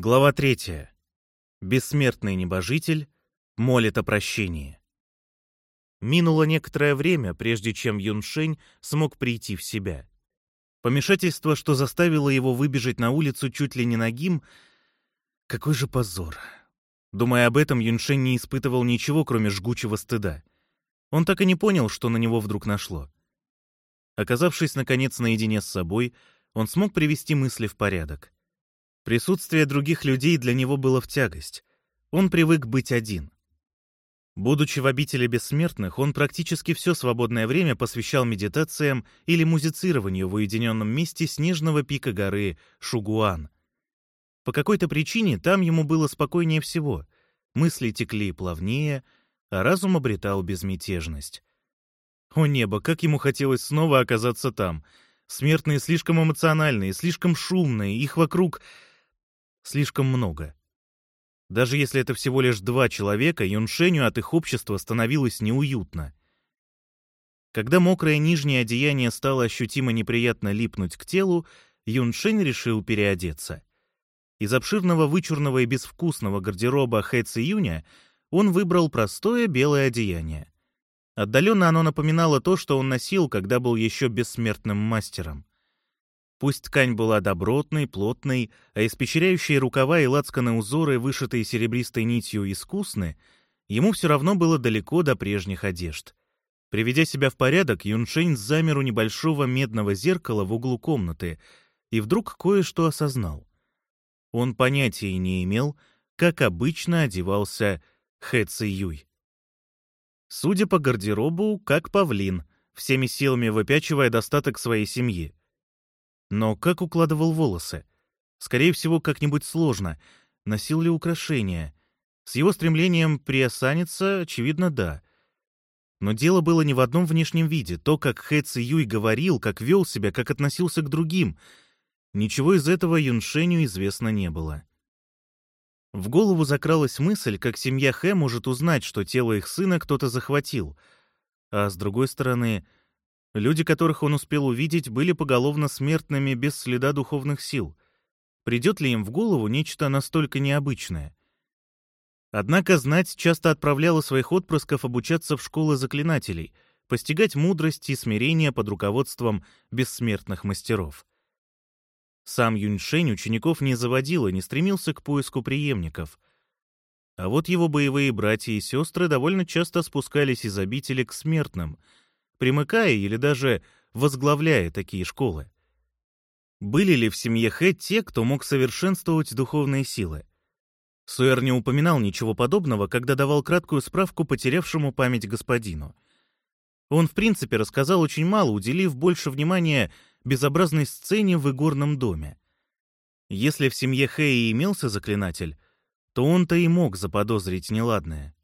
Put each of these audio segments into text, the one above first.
Глава третья. Бессмертный небожитель молит о прощении. Минуло некоторое время, прежде чем Юншень смог прийти в себя. Помешательство, что заставило его выбежать на улицу чуть ли не нагим, какой же позор. Думая об этом, Юншень не испытывал ничего, кроме жгучего стыда. Он так и не понял, что на него вдруг нашло. Оказавшись, наконец, наедине с собой, он смог привести мысли в порядок. Присутствие других людей для него было в тягость. Он привык быть один. Будучи в обители бессмертных, он практически все свободное время посвящал медитациям или музицированию в уединенном месте снежного пика горы Шугуан. По какой-то причине там ему было спокойнее всего. Мысли текли плавнее, а разум обретал безмятежность. О небо, как ему хотелось снова оказаться там. Смертные слишком эмоциональные, слишком шумные, их вокруг слишком много. Даже если это всего лишь два человека, Юншеню от их общества становилось неуютно. Когда мокрое нижнее одеяние стало ощутимо неприятно липнуть к телу, Юншень решил переодеться. Из обширного вычурного и безвкусного гардероба Хэ Ци он выбрал простое белое одеяние. Отдаленно оно напоминало то, что он носил, когда был еще бессмертным мастером. Пусть ткань была добротной, плотной, а испещряющие рукава и лацканы узоры, вышитые серебристой нитью, искусны, ему все равно было далеко до прежних одежд. Приведя себя в порядок, Юншень замер у небольшого медного зеркала в углу комнаты и вдруг кое-что осознал. Он понятия не имел, как обычно одевался Хэ Ци Юй. Судя по гардеробу, как павлин, всеми силами выпячивая достаток своей семьи. Но как укладывал волосы? Скорее всего, как-нибудь сложно. Носил ли украшения? С его стремлением приосаниться, очевидно, да. Но дело было не в одном внешнем виде. То, как Хэ Ци Юй говорил, как вел себя, как относился к другим. Ничего из этого Юншеню известно не было. В голову закралась мысль, как семья Хэ может узнать, что тело их сына кто-то захватил. А с другой стороны, Люди, которых он успел увидеть, были поголовно смертными без следа духовных сил. Придет ли им в голову нечто настолько необычное? Однако знать часто отправляла своих отпрысков обучаться в школы заклинателей, постигать мудрость и смирение под руководством бессмертных мастеров. Сам Юньшень учеников не заводил и не стремился к поиску преемников. А вот его боевые братья и сестры довольно часто спускались из обители к смертным — примыкая или даже возглавляя такие школы. Были ли в семье Хэ те, кто мог совершенствовать духовные силы? Суэр не упоминал ничего подобного, когда давал краткую справку потерявшему память господину. Он, в принципе, рассказал очень мало, уделив больше внимания безобразной сцене в игорном доме. Если в семье Хэ и имелся заклинатель, то он-то и мог заподозрить неладное.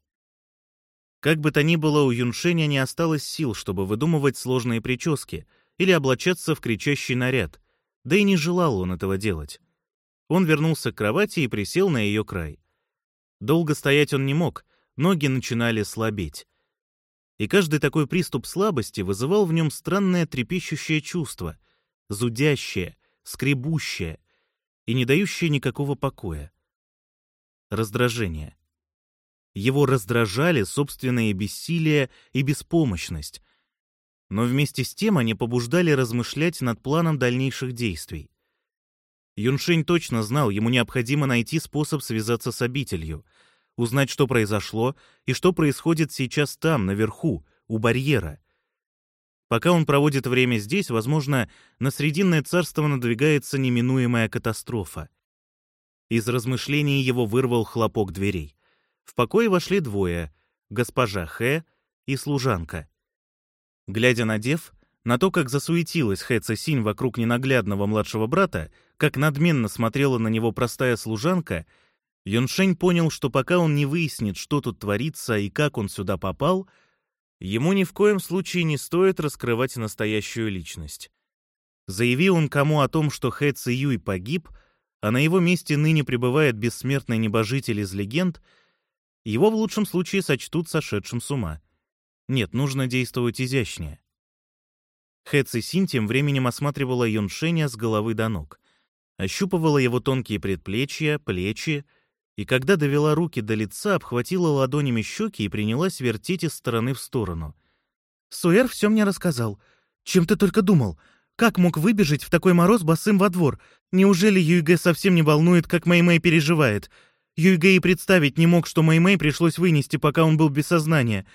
Как бы то ни было, у Юншеня не осталось сил, чтобы выдумывать сложные прически или облачаться в кричащий наряд, да и не желал он этого делать. Он вернулся к кровати и присел на ее край. Долго стоять он не мог, ноги начинали слабеть. И каждый такой приступ слабости вызывал в нем странное трепещущее чувство, зудящее, скребущее и не дающее никакого покоя. Раздражение. Его раздражали собственное бессилие и беспомощность. Но вместе с тем они побуждали размышлять над планом дальнейших действий. Юншень точно знал, ему необходимо найти способ связаться с обителью, узнать, что произошло и что происходит сейчас там, наверху, у барьера. Пока он проводит время здесь, возможно, на Срединное царство надвигается неминуемая катастрофа. Из размышлений его вырвал хлопок дверей. В покое вошли двое — госпожа Хэ и служанка. Глядя на дев, на то, как засуетилась Хэ Цесинь вокруг ненаглядного младшего брата, как надменно смотрела на него простая служанка, Юншень понял, что пока он не выяснит, что тут творится и как он сюда попал, ему ни в коем случае не стоит раскрывать настоящую личность. Заявил он кому о том, что Хэ Ци Юй погиб, а на его месте ныне пребывает бессмертный небожитель из легенд — его в лучшем случае сочтут сошедшим с ума. Нет, нужно действовать изящнее. Хэ Ци Син тем временем осматривала Юншеня с головы до ног. Ощупывала его тонкие предплечья, плечи, и когда довела руки до лица, обхватила ладонями щеки и принялась вертеть из стороны в сторону. «Суэр все мне рассказал. Чем ты только думал? Как мог выбежать в такой мороз босым во двор? Неужели Юйге совсем не волнует, как Мэй-Мэй переживает? Юйге и представить не мог, что Мэй-Мэй пришлось вынести, пока он был без сознания.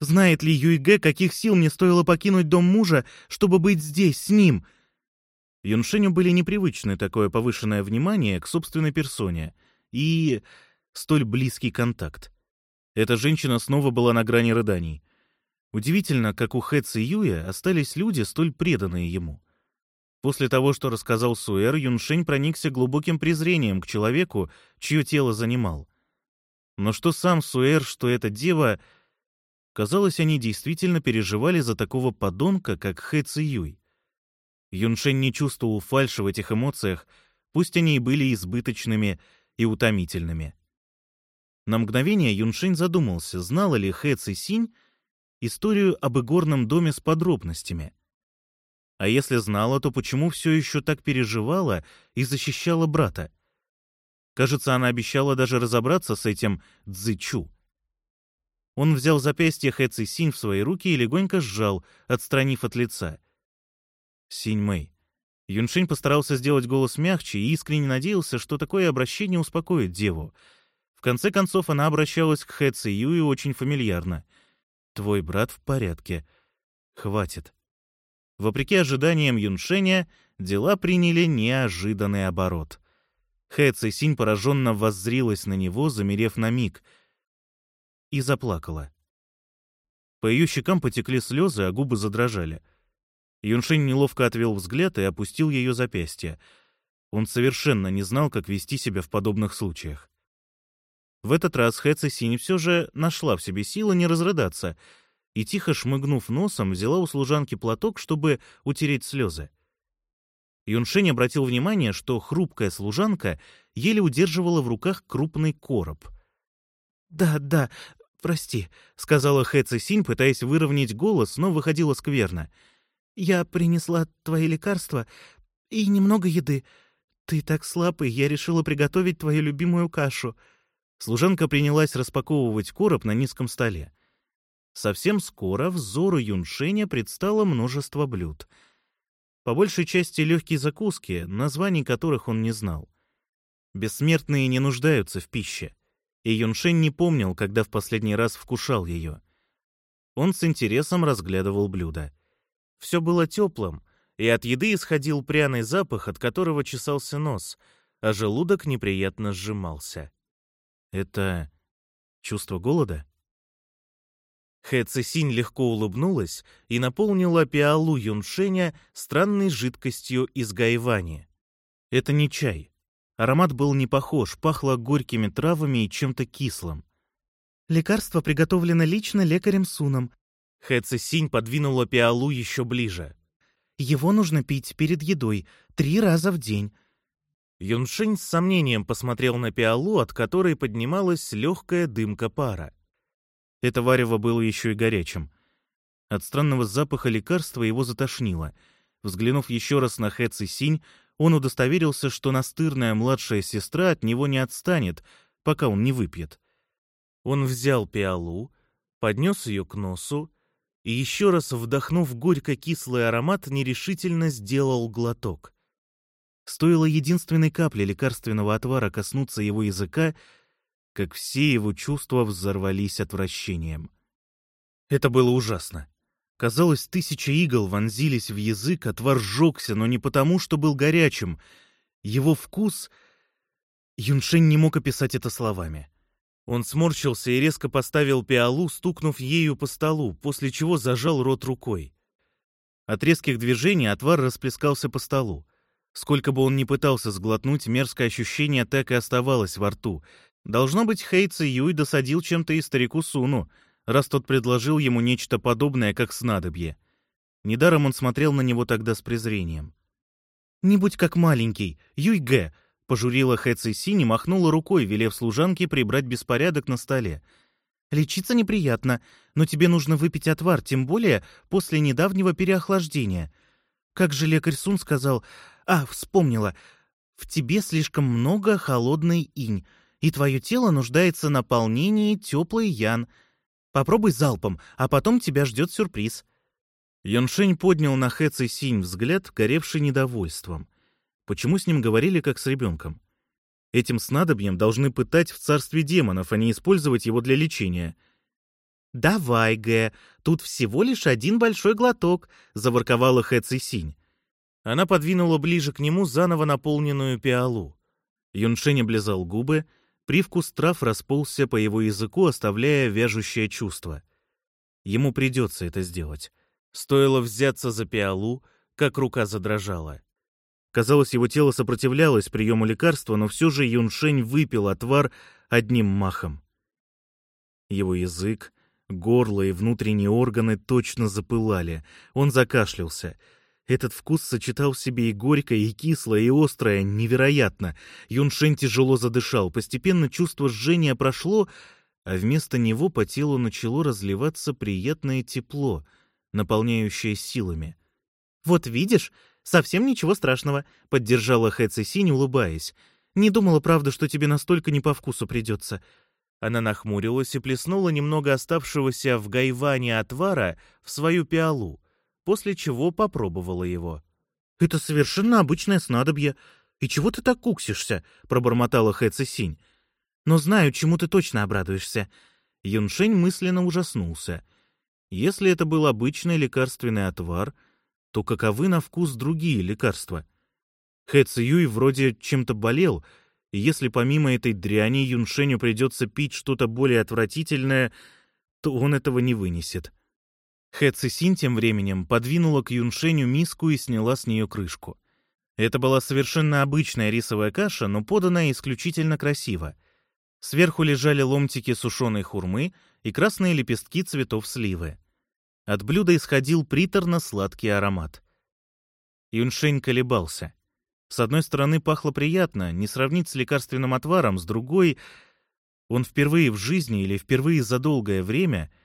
Знает ли Юйге, каких сил мне стоило покинуть дом мужа, чтобы быть здесь, с ним?» Юншеню были непривычны такое повышенное внимание к собственной персоне и столь близкий контакт. Эта женщина снова была на грани рыданий. Удивительно, как у Хэ Ци Юя остались люди, столь преданные ему. После того, что рассказал Суэр, Юншень проникся глубоким презрением к человеку, чье тело занимал. Но что сам Суэр, что эта дева... Казалось, они действительно переживали за такого подонка, как Хэ Ци Юй. Юншень не чувствовал фальши в этих эмоциях, пусть они и были избыточными и утомительными. На мгновение Юншень задумался, знала ли Хэ Ци Синь историю об игорном доме с подробностями. А если знала, то почему все еще так переживала и защищала брата? Кажется, она обещала даже разобраться с этим Цзычу. Он взял запястье Хэ Ци Синь в свои руки и легонько сжал, отстранив от лица — Синь Мэй. Юншень постарался сделать голос мягче и искренне надеялся, что такое обращение успокоит деву. В конце концов, она обращалась к Хэ Ци Юи очень фамильярно. «Твой брат в порядке. Хватит». Вопреки ожиданиям Юншеня, дела приняли неожиданный оборот. Хэ Ци Синь пораженно воззрилась на него, замерев на миг, и заплакала. По ее щекам потекли слезы, а губы задрожали — Юншень неловко отвел взгляд и опустил ее запястье. Он совершенно не знал, как вести себя в подобных случаях. В этот раз Хэ Синь все же нашла в себе силы не разрыдаться и, тихо шмыгнув носом, взяла у служанки платок, чтобы утереть слезы. Юншень обратил внимание, что хрупкая служанка еле удерживала в руках крупный короб. «Да, да, прости», — сказала Хэ Синь, пытаясь выровнять голос, но выходила скверно — я принесла твои лекарства и немного еды. Ты так слабый, я решила приготовить твою любимую кашу». Служанка принялась распаковывать короб на низком столе. Совсем скоро взору Юншеня предстало множество блюд. По большей части легкие закуски, названий которых он не знал. Бессмертные не нуждаются в пище, и Юншень не помнил, когда в последний раз вкушал ее. Он с интересом разглядывал блюда — все было теплым, и от еды исходил пряный запах, от которого чесался нос, а желудок неприятно сжимался. Это чувство голода? Хэ Цисинь легко улыбнулась и наполнила пиалу Юншеня странной жидкостью из гайвани. Это не чай. Аромат был не похож, пахло горькими травами и чем-то кислым. «Лекарство приготовлено лично лекарем Суном. Хэ Синь подвинула пиалу еще ближе. «Его нужно пить перед едой, три раза в день». Юншень с сомнением посмотрел на пиалу, от которой поднималась легкая дымка пара. Это варево было еще и горячим. От странного запаха лекарства его затошнило. Взглянув еще раз на Хэ Синь, он удостоверился, что настырная младшая сестра от него не отстанет, пока он не выпьет. Он взял пиалу, поднес ее к носу и еще раз вдохнув горько-кислый аромат, нерешительно сделал глоток. Стоило единственной капли лекарственного отвара коснуться его языка, как все его чувства взорвались отвращением. Это было ужасно. Казалось, тысяча игл вонзились в язык, отвар сжегся, но не потому, что был горячим. Его вкус... Юншень не мог описать это словами. Он сморщился и резко поставил пиалу, стукнув ею по столу, после чего зажал рот рукой. От резких движений отвар расплескался по столу. Сколько бы он ни пытался сглотнуть, мерзкое ощущение так и оставалось во рту. Должно быть, Хейца Юй досадил чем-то и старику Суну, раз тот предложил ему нечто подобное, как снадобье. Недаром он смотрел на него тогда с презрением. «Не будь как маленький, Юй Гэ, Пожурила Хэ Цисинь и махнула рукой, велев служанке прибрать беспорядок на столе. «Лечиться неприятно, но тебе нужно выпить отвар, тем более после недавнего переохлаждения. Как же лекарь Сун сказал... А, вспомнила. В тебе слишком много холодной инь, и твое тело нуждается в наполнении теплой ян. Попробуй залпом, а потом тебя ждет сюрприз». Юншень поднял на Хэ Синь взгляд, горевший недовольством. Почему с ним говорили как с ребенком? Этим снадобьем должны пытать в царстве демонов, а не использовать его для лечения. «Давай, Гэ, тут всего лишь один большой глоток», — заворковала Хэ Синь. Она подвинула ближе к нему заново наполненную пиалу. Юншень облизал губы, привкус трав расползся по его языку, оставляя вяжущее чувство. Ему придется это сделать. Стоило взяться за пиалу, как рука задрожала. Казалось, его тело сопротивлялось приему лекарства, но все же Юншень выпил отвар одним махом. Его язык, горло и внутренние органы точно запылали. Он закашлялся. Этот вкус сочетал в себе и горькое, и кислое, и острое, невероятно. Юншень тяжело задышал. Постепенно чувство жжения прошло, а вместо него по телу начало разливаться приятное тепло, наполняющее силами. «Вот видишь, совсем ничего страшного», — поддержала Хэ Цисинь, улыбаясь. «Не думала, правда, что тебе настолько не по вкусу придется». Она нахмурилась и плеснула немного оставшегося в гайване отвара в свою пиалу после чего попробовала его. «Это совершенно обычное снадобье. И чего ты так куксишься?» — пробормотала Хэ Синь. «Но знаю, чему ты точно обрадуешься». Юншень мысленно ужаснулся. Если это был обычный лекарственный отвар, то каковы на вкус другие лекарства? Хэ Юй вроде чем-то болел, и если помимо этой дряни Юншеню придется пить что-то более отвратительное, то он этого не вынесет. Хэ Цисин тем временем подвинула к Юншеню миску и сняла с нее крышку. Это была совершенно обычная рисовая каша, но поданная исключительно красиво. Сверху лежали ломтики сушеной хурмы и красные лепестки цветов сливы. От блюда исходил приторно-сладкий аромат. Юншень колебался. С одной стороны, пахло приятно, не сравнить с лекарственным отваром, с другой... Он впервые в жизни или впервые за долгое время —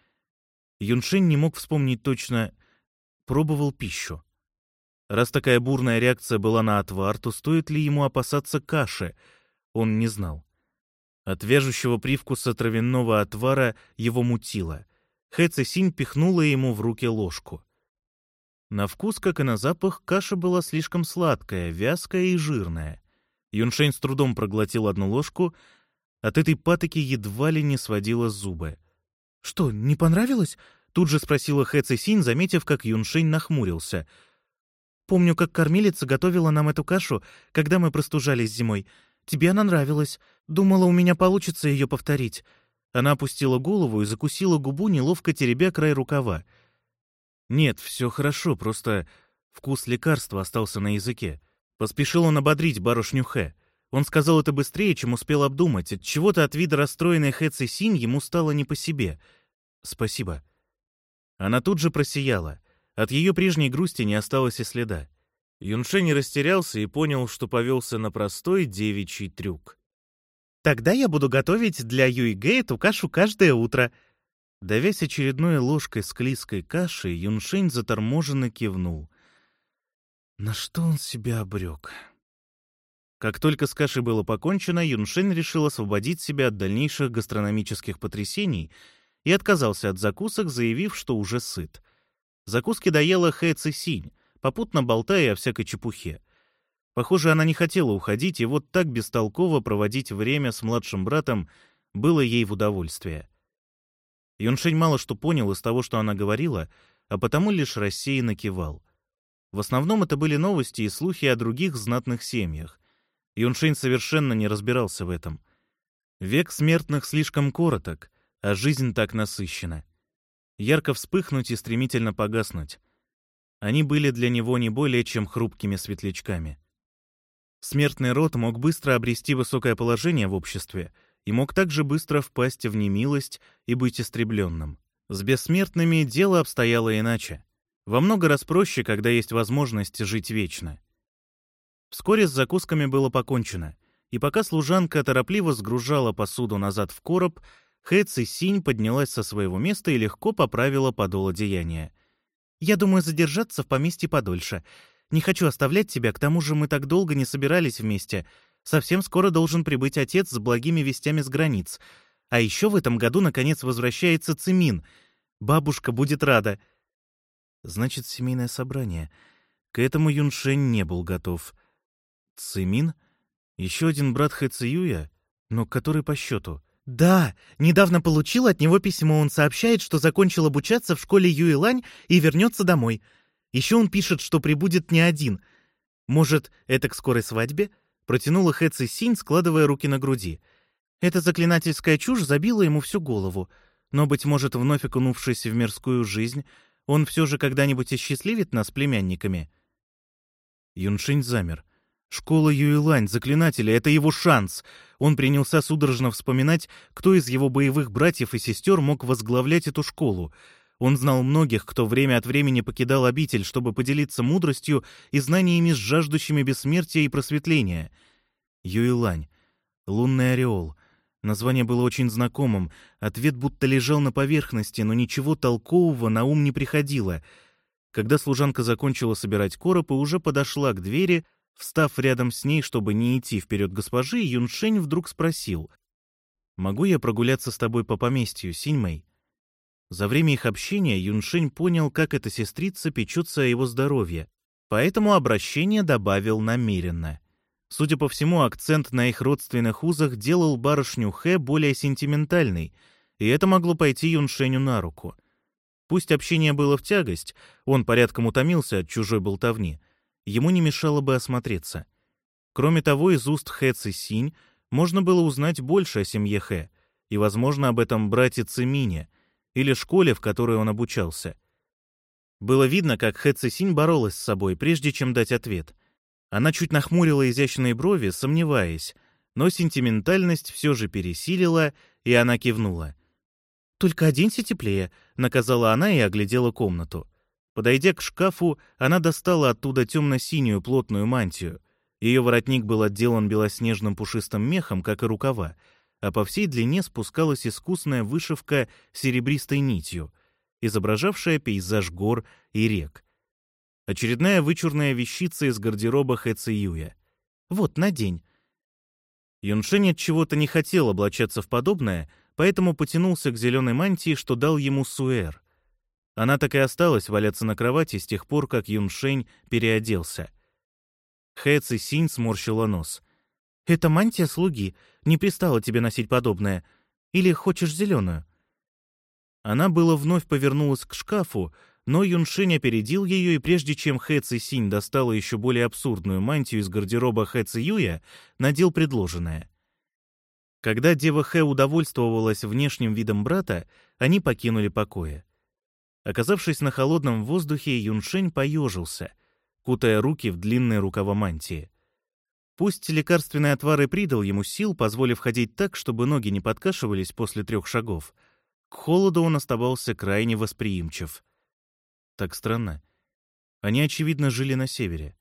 Юншень не мог вспомнить точно, пробовал пищу. Раз такая бурная реакция была на отвар, то стоит ли ему опасаться каши, он не знал. От вяжущего привкуса травяного отвара его мутило. Хэ Цесинь пихнула ему в руки ложку. На вкус, как и на запах, каша была слишком сладкая, вязкая и жирная. Юншень с трудом проглотил одну ложку, от этой патоки едва ли не сводила зубы. «Что, не понравилось?» — тут же спросила Хэ Цисинь, заметив, как Юншень нахмурился. «Помню, как кормилица готовила нам эту кашу, когда мы простужались зимой. Тебе она нравилась. Думала, у меня получится ее повторить». Она опустила голову и закусила губу, неловко теребя край рукава. «Нет, все хорошо, просто вкус лекарства остался на языке. Поспешил он ободрить барышню Хэ. Он сказал это быстрее, чем успел обдумать. От чего-то от вида расстроенной Хэ Цисинь ему стало не по себе — «Спасибо». Она тут же просияла. От ее прежней грусти не осталось и следа. Юнше не растерялся и понял, что повелся на простой девичий трюк. «Тогда я буду готовить для Юйгэ эту кашу каждое утро». Давясь очередной ложкой склизкой каши, Юншень заторможенно кивнул. На что он себя обрек? Как только с кашей было покончено, Юншень решил освободить себя от дальнейших гастрономических потрясений — и отказался от закусок, заявив, что уже сыт. Закуски доела Хэ Цисинь, попутно болтая о всякой чепухе. Похоже, она не хотела уходить, и вот так бестолково проводить время с младшим братом было ей в удовольствие. Юншень мало что понял из того, что она говорила, а потому лишь рассеянно кивал. В основном это были новости и слухи о других знатных семьях. Юншень совершенно не разбирался в этом. Век смертных слишком короток, а жизнь так насыщена. Ярко вспыхнуть и стремительно погаснуть. Они были для него не более чем хрупкими светлячками. Смертный род мог быстро обрести высокое положение в обществе и мог также быстро впасть в немилость и быть истребленным. С бессмертными дело обстояло иначе. Во много раз проще, когда есть возможность жить вечно. Вскоре с закусками было покончено, и пока служанка торопливо сгружала посуду назад в короб, Хэ Синь поднялась со своего места и легко поправила подол одеяния. «Я думаю задержаться в поместье подольше. Не хочу оставлять тебя, к тому же мы так долго не собирались вместе. Совсем скоро должен прибыть отец с благими вестями с границ. А еще в этом году, наконец, возвращается Цимин. Бабушка будет рада». Значит, семейное собрание. К этому Юншень не был готов. Цимин? Еще один брат Хэ Циюя? Но который по счету? «Да, недавно получил от него письмо. Он сообщает, что закончил обучаться в школе Юэлань и вернется домой. Еще он пишет, что прибудет не один. Может, это к скорой свадьбе?» Протянула Хэ Ци Синь, складывая руки на груди. Эта заклинательская чушь забила ему всю голову. Но, быть может, вновь окунувшись в мирскую жизнь, он все же когда-нибудь осчастливит нас племянниками?» Юншинь замер. Школа Юйлань, заклинателя, это его шанс. Он принялся судорожно вспоминать, кто из его боевых братьев и сестер мог возглавлять эту школу. Он знал многих, кто время от времени покидал обитель, чтобы поделиться мудростью и знаниями с жаждущими бессмертия и просветления. Юйлань. Лунный ореол. Название было очень знакомым. Ответ будто лежал на поверхности, но ничего толкового на ум не приходило. Когда служанка закончила собирать короб и уже подошла к двери, Встав рядом с ней, чтобы не идти вперед госпожи, Юншень вдруг спросил. «Могу я прогуляться с тобой по поместью, Синьмэй?» За время их общения Юншень понял, как эта сестрица печется о его здоровье, поэтому обращение добавил намеренно. Судя по всему, акцент на их родственных узах делал барышню Хэ более сентиментальной, и это могло пойти Юншеню на руку. Пусть общение было в тягость, он порядком утомился от чужой болтовни, ему не мешало бы осмотреться. Кроме того, из уст Хэ Ци можно было узнать больше о семье Хэ, и, возможно, об этом брате Цимине или школе, в которой он обучался. Было видно, как Хэ Ци боролась с собой, прежде чем дать ответ. Она чуть нахмурила изящные брови, сомневаясь, но сентиментальность все же пересилила, и она кивнула. «Только оденься теплее», — наказала она и оглядела комнату. Подойдя к шкафу, она достала оттуда темно-синюю плотную мантию. Ее воротник был отделан белоснежным пушистым мехом, как и рукава, а по всей длине спускалась искусная вышивка серебристой нитью, изображавшая пейзаж гор и рек. Очередная вычурная вещица из гардероба Хэ Циюя. «Вот, надень». Юншень от чего-то не хотел облачаться в подобное, поэтому потянулся к зеленой мантии, что дал ему Суэр — она так и осталась валяться на кровати с тех пор, как Юншень переоделся. Хэ Ци Синь сморщила нос. «Это мантия слуги. Не пристало тебе носить подобное. Или хочешь зеленую?» Она было вновь повернулась к шкафу, но Юншень опередил ее, и прежде чем Хэ Ци Синь достала еще более абсурдную мантию из гардероба Хэ Ци Юя, надел предложенное. Когда дева Хэ удовольствовалась внешним видом брата, они покинули покоя. Оказавшись на холодном воздухе, Юншень поежился, кутая руки в длинные рукава мантии. Пусть лекарственный отвар и придал ему сил, позволив ходить так, чтобы ноги не подкашивались после трех шагов, к холоду он оставался крайне восприимчив. Так странно. Они, очевидно, жили на севере.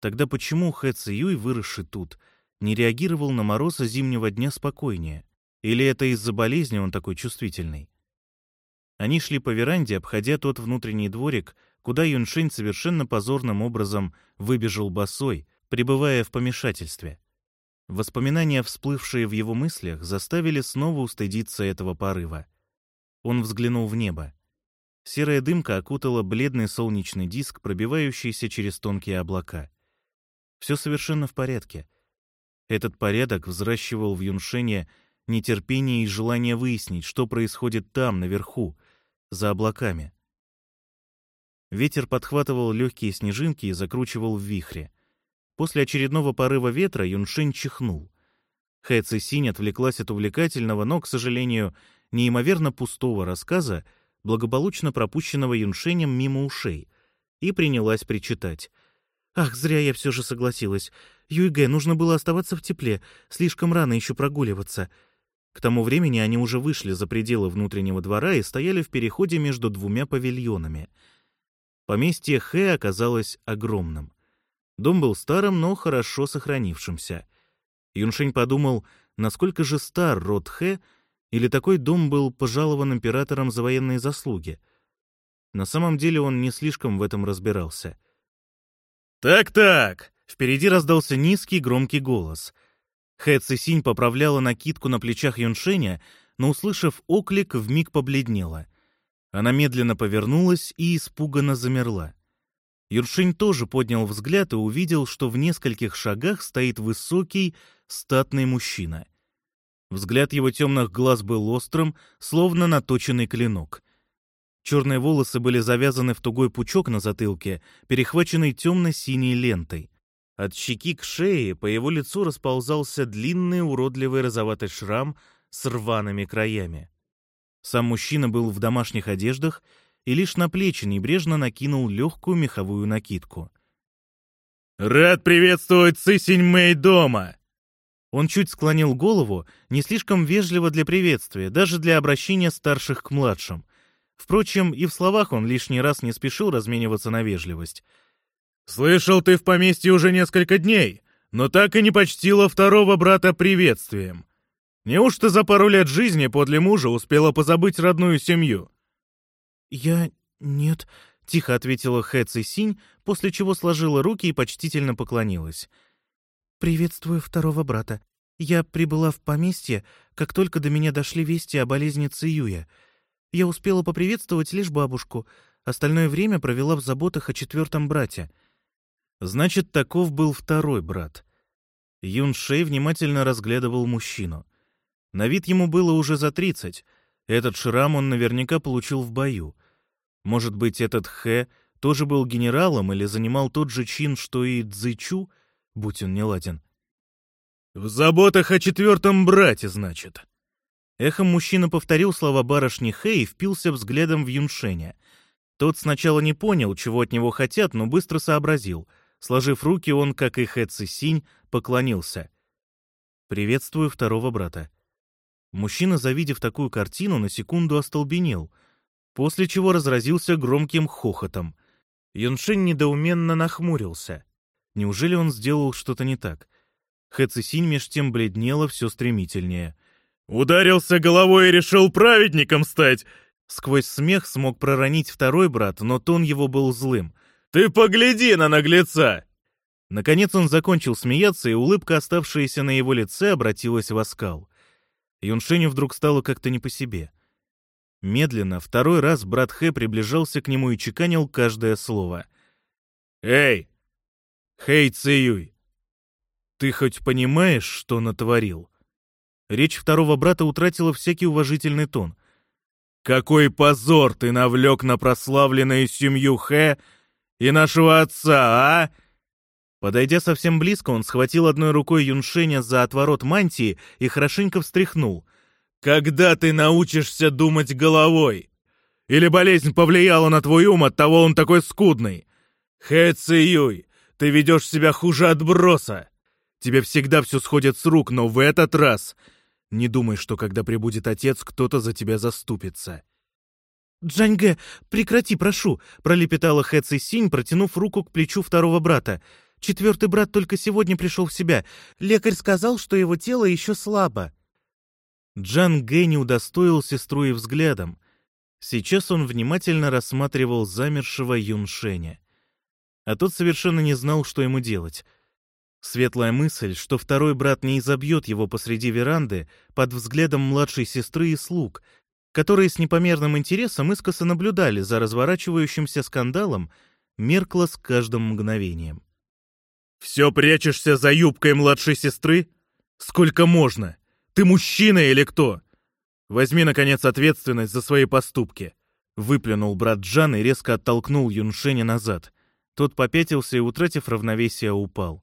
Тогда почему Хэ Циюй, выросший тут, не реагировал на морозы зимнего дня спокойнее? Или это из-за болезни он такой чувствительный? Они шли по веранде, обходя тот внутренний дворик, куда Юншень совершенно позорным образом выбежал босой, пребывая в помешательстве. Воспоминания, всплывшие в его мыслях, заставили снова устыдиться этого порыва. Он взглянул в небо. Серая дымка окутала бледный солнечный диск, пробивающийся через тонкие облака. Все совершенно в порядке. Этот порядок взращивал в Юншене нетерпение и желание выяснить, что происходит там, наверху, за облаками. Ветер подхватывал легкие снежинки и закручивал в вихре. После очередного порыва ветра Юншень чихнул. Хэ Цисинь отвлеклась от увлекательного, но, к сожалению, неимоверно пустого рассказа, благополучно пропущенного Юншенем мимо ушей, и принялась причитать. «Ах, зря я все же согласилась. Юйге, нужно было оставаться в тепле, слишком рано еще прогуливаться. К тому времени они уже вышли за пределы внутреннего двора и стояли в переходе между двумя павильонами. Поместье Хэ оказалось огромным. Дом был старым, но хорошо сохранившимся. Юншень подумал, насколько же стар род Хэ, или такой дом был пожалован императором за военные заслуги. На самом деле он не слишком в этом разбирался. «Так-так!» — впереди раздался низкий громкий голос. Хэ Цисинь поправляла накидку на плечах Юншеня, но, услышав оклик, вмиг побледнела. Она медленно повернулась и испуганно замерла. Юншень тоже поднял взгляд и увидел, что в нескольких шагах стоит высокий, статный мужчина. Взгляд его темных глаз был острым, словно наточенный клинок. Черные волосы были завязаны в тугой пучок на затылке, перехваченный темно-синей лентой. От щеки к шее по его лицу расползался длинный уродливый розоватый шрам с рваными краями. Сам мужчина был в домашних одеждах и лишь на плечи небрежно накинул легкую меховую накидку. «Рад приветствовать Цисень Мэй дома!» Он чуть склонил голову, не слишком вежливо для приветствия, даже для обращения старших к младшим. Впрочем, и в словах он лишний раз не спешил размениваться на вежливость. «Слышал, ты в поместье уже несколько дней, но так и не почтила второго брата приветствием. Неужто за пару лет жизни подле мужа успела позабыть родную семью?» «Я... нет», — тихо ответила Хэ Синь, после чего сложила руки и почтительно поклонилась. «Приветствую второго брата. Я прибыла в поместье, как только до меня дошли вести о болезни Циюя. Я успела поприветствовать лишь бабушку, остальное время провела в заботах о четвертом брате». Значит, таков был второй брат. Юн Шей внимательно разглядывал мужчину. На вид ему было уже за тридцать. Этот шрам он наверняка получил в бою. Может быть, этот Хэ тоже был генералом или занимал тот же чин, что и Цзычу, будь он неладен. «В заботах о четвертом брате, значит». Эхом мужчина повторил слова барышни Хэ и впился взглядом в Юншеня. Тот сначала не понял, чего от него хотят, но быстро сообразил. Сложив руки, он, как и Хэ Цисинь, поклонился. «Приветствую второго брата». Мужчина, завидев такую картину, на секунду остолбенел, после чего разразился громким хохотом. Юншень недоуменно нахмурился. Неужели он сделал что-то не так? Хэ Цисинь меж тем бледнела все стремительнее. «Ударился головой и решил праведником стать!» Сквозь смех смог проронить второй брат, но тон его был злым. «Ты погляди на наглеца!» Наконец он закончил смеяться, и улыбка, оставшаяся на его лице, обратилась в оскал. Юншеню вдруг стало как-то не по себе. Медленно, второй раз брат Хэ приближался к нему и чеканил каждое слово. «Эй! Хэй Циюй! Ты хоть понимаешь, что натворил?» Речь второго брата утратила всякий уважительный тон. «Какой позор ты навлек на прославленную семью Хэ и нашего отца, а?» Подойдя совсем близко, он схватил одной рукой Юншеня за отворот мантии и хорошенько встряхнул. «Когда ты научишься думать головой? Или болезнь повлияла на твой ум, оттого он такой скудный? Хэ Ци ты ведешь себя хуже отброса. Тебе всегда все сходит с рук, но в этот раз не думай, что когда прибудет отец, кто-то за тебя заступится». «Джаньге, прекрати, прошу!» — пролепетала Хэ Ци Синь, протянув руку к плечу второго брата — Четвертый брат только сегодня пришел в себя. Лекарь сказал, что его тело еще слабо. Джан Гэ не удостоил сестру и взглядом. Сейчас он внимательно рассматривал замершего Юншеня. А тот совершенно не знал, что ему делать. Светлая мысль, что второй брат не изобьет его посреди веранды под взглядом младшей сестры и слуг, которые с непомерным интересом искоса наблюдали за разворачивающимся скандалом, меркла с каждым мгновением. «Все прячешься за юбкой младшей сестры? Сколько можно? Ты мужчина или кто? Возьми, наконец, ответственность за свои поступки!» Выплюнул брат Джан и резко оттолкнул Юншеня назад. Тот попятился и, утратив равновесие, упал.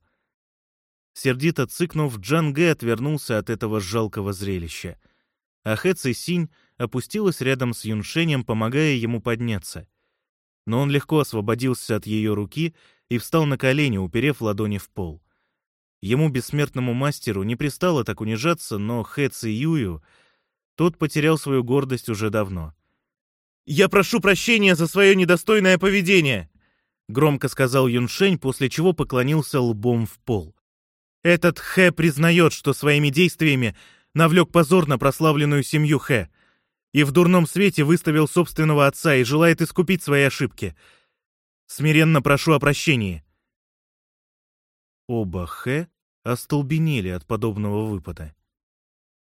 Сердито цыкнув, Джан Гэ отвернулся от этого жалкого зрелища. А Хэ Ци Синь опустилась рядом с Юншенем, помогая ему подняться. Но он легко освободился от ее руки и встал на колени, уперев ладони в пол. Ему, бессмертному мастеру, не пристало так унижаться, но Хэ Ци Юю, тот потерял свою гордость уже давно. «Я прошу прощения за свое недостойное поведение!» — громко сказал Юншень, после чего поклонился лбом в пол. «Этот Хэ признает, что своими действиями навлек позор на прославленную семью Хэ и в дурном свете выставил собственного отца и желает искупить свои ошибки. Смиренно прошу о прощении. Оба Хэ остолбенели от подобного выпада.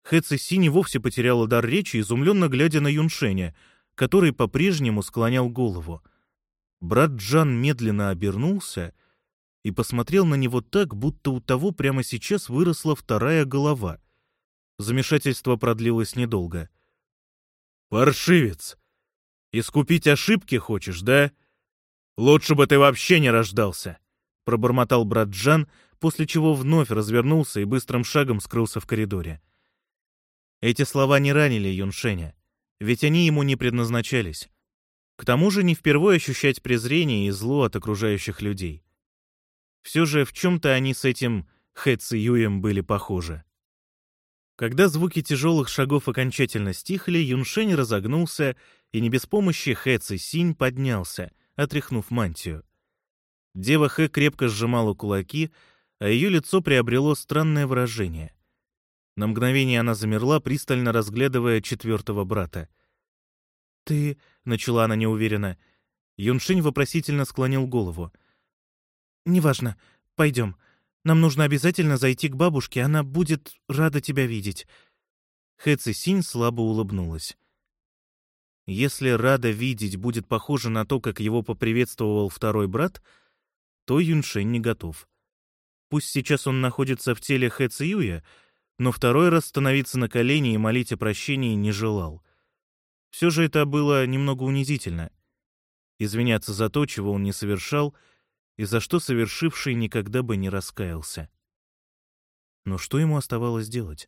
Хэ Цисинь вовсе потеряла дар речи, изумленно глядя на Юншеня, который по-прежнему склонял голову. Брат Джан медленно обернулся и посмотрел на него так, будто у того прямо сейчас выросла вторая голова. Замешательство продлилось недолго. «Паршивец! Искупить ошибки хочешь, да? Лучше бы ты вообще не рождался!» — пробормотал брат Джан, после чего вновь развернулся и быстрым шагом скрылся в коридоре. Эти слова не ранили Юншеня, ведь они ему не предназначались. К тому же не впервые ощущать презрение и зло от окружающих людей. Все же в чем-то они с этим Хэ Юем были похожи. Когда звуки тяжелых шагов окончательно стихли, Юншень разогнулся и не без помощи Хэ Синь поднялся, отряхнув мантию. Дева Хэ крепко сжимала кулаки, а ее лицо приобрело странное выражение. На мгновение она замерла, пристально разглядывая четвертого брата — «Ты...» — начала она неуверенно. Юншинь вопросительно склонил голову. «Неважно. Пойдем. Нам нужно обязательно зайти к бабушке, она будет рада тебя видеть». Хэ Синь слабо улыбнулась. Если рада видеть будет похоже на то, как его поприветствовал второй брат, то Юншень не готов. Пусть сейчас он находится в теле Хэ Циюя, но второй раз становиться на колени и молить о прощении не желал. Все же это было немного унизительно. Извиняться за то, чего он не совершал, и за что совершивший никогда бы не раскаялся. Но что ему оставалось делать?